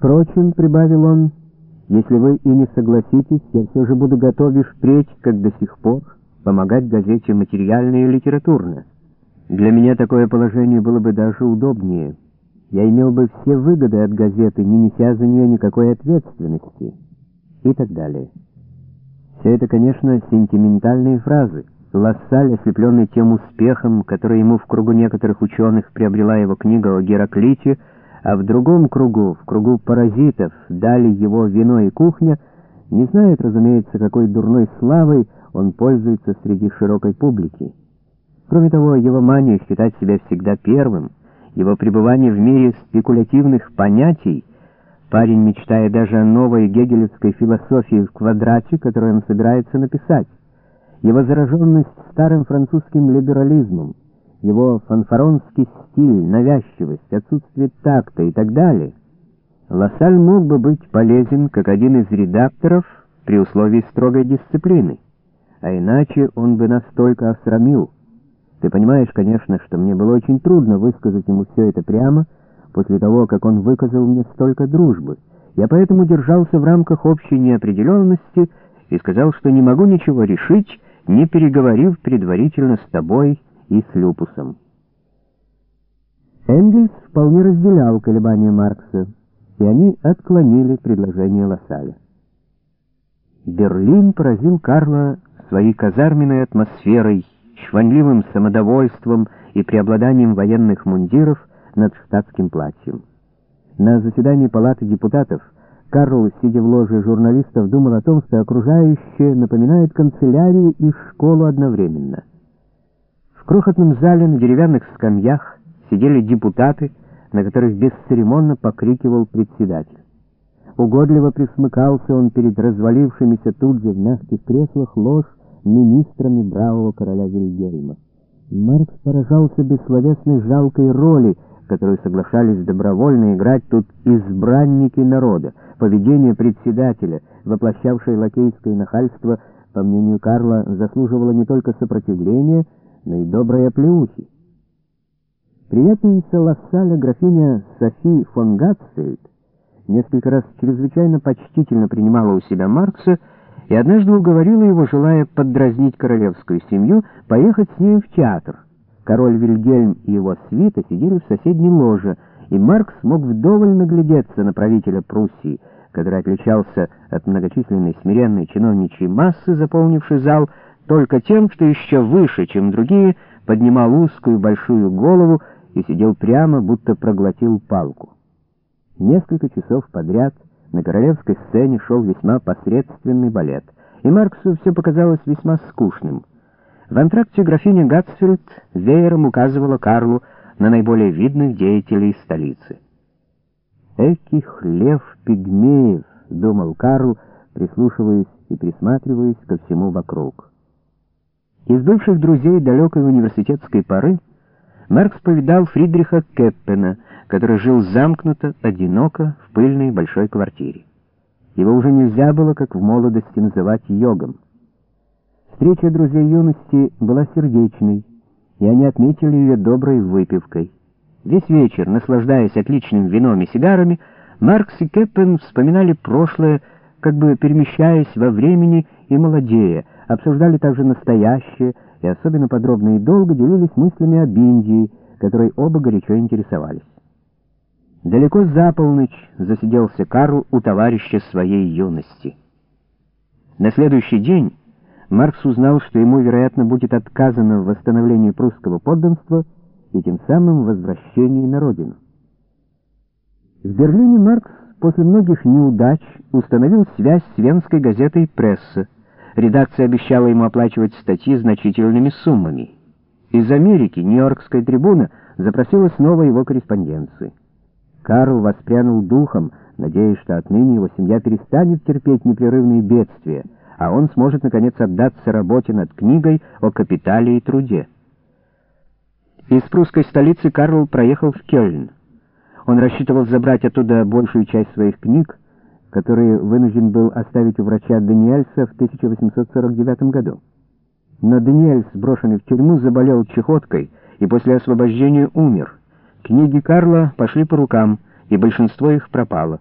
Впрочем, — прибавил он, — если вы и не согласитесь, я все же буду готов и впредь, как до сих пор, помогать газете материально и литературно. Для меня такое положение было бы даже удобнее. Я имел бы все выгоды от газеты, не неся за нее никакой ответственности. И так далее. Все это, конечно, сентиментальные фразы. Лассаль, ослепленный тем успехом, который ему в кругу некоторых ученых приобрела его книга о Гераклите, а в другом кругу, в кругу паразитов, дали его вино и кухня, не знает, разумеется, какой дурной славой он пользуется среди широкой публики. Кроме того, его мания считать себя всегда первым, его пребывание в мире спекулятивных понятий, парень мечтая даже о новой гегелевской философии в квадрате, которую он собирается написать, его зараженность старым французским либерализмом, его фанфаронский стиль, навязчивость, отсутствие такта и так далее, Лассаль мог бы быть полезен как один из редакторов при условии строгой дисциплины, а иначе он бы настолько осрамил. Ты понимаешь, конечно, что мне было очень трудно высказать ему все это прямо, после того, как он выказал мне столько дружбы. Я поэтому держался в рамках общей неопределенности и сказал, что не могу ничего решить, не переговорив предварительно с тобой и с Люпусом. Энгельс вполне разделял колебания Маркса, и они отклонили предложение Лассаля. Берлин поразил Карла своей казарменной атмосферой, чванливым самодовольством и преобладанием военных мундиров над штатским платьем. На заседании Палаты депутатов Карл, сидя в ложе журналистов, думал о том, что окружающее напоминает канцелярию и школу одновременно. Крохотном зале на деревянных скамьях сидели депутаты, на которых бесцеремонно покрикивал председатель. Угодливо присмыкался он перед развалившимися тут же в мягких креслах ложь министрами бравого короля Вильгельма. Маркс поражался бессловесной жалкой роли, которую соглашались добровольно играть тут избранники народа, поведение председателя, воплощавшее лакейское нахальство, по мнению Карла, заслуживало не только сопротивления, но и доброй оплеухи. Приятельница Лассаля, графиня Софи фон Гатцельд, несколько раз чрезвычайно почтительно принимала у себя Маркса и однажды уговорила его, желая поддразнить королевскую семью, поехать с ней в театр. Король Вильгельм и его свита сидели в соседней ложе, и Маркс мог вдоволь наглядеться на правителя Пруссии, который отличался от многочисленной смиренной чиновничьей массы, заполнившей зал, только тем, что еще выше, чем другие, поднимал узкую большую голову и сидел прямо, будто проглотил палку. Несколько часов подряд на королевской сцене шел весьма посредственный балет, и Марксу все показалось весьма скучным. В антракте графиня Гатсфельд веером указывала Карлу на наиболее видных деятелей столицы. «Эки хлев пигмеев», — думал Карл, прислушиваясь и присматриваясь ко всему вокруг. Из бывших друзей далекой университетской поры Маркс повидал Фридриха Кеппена, который жил замкнуто, одиноко, в пыльной большой квартире. Его уже нельзя было, как в молодости, называть йогом. Встреча друзей юности была сердечной, и они отметили ее доброй выпивкой. Весь вечер, наслаждаясь отличным вином и сигарами, Маркс и Кеппен вспоминали прошлое, как бы перемещаясь во времени и молодея, обсуждали также настоящее, и особенно подробно и долго делились мыслями об Индии, которой оба горячо интересовались. Далеко за полночь засиделся Карл у товарища своей юности. На следующий день Маркс узнал, что ему, вероятно, будет отказано в восстановлении прусского подданства и тем самым возвращении на родину. В Берлине Маркс после многих неудач установил связь с венской газетой «Пресса», Редакция обещала ему оплачивать статьи значительными суммами. Из Америки Нью-Йоркская трибуна запросила снова его корреспонденции. Карл воспрянул духом, надеясь, что отныне его семья перестанет терпеть непрерывные бедствия, а он сможет, наконец, отдаться работе над книгой о капитале и труде. Из прусской столицы Карл проехал в Кёльн. Он рассчитывал забрать оттуда большую часть своих книг, который вынужден был оставить у врача Даниэльса в 1849 году. Но Даниэльс, брошенный в тюрьму, заболел чехоткой и после освобождения умер. Книги Карла пошли по рукам, и большинство их пропало.